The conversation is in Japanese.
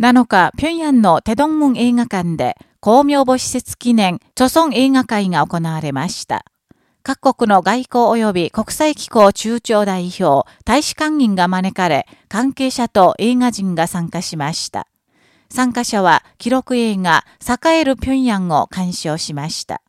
7日、平壌のテドンムン映画館で、公明母施設記念、著村映画会が行われました。各国の外交及び国際機構中長代表、大使館員が招かれ、関係者と映画人が参加しました。参加者は記録映画、栄える平壌を鑑賞しました。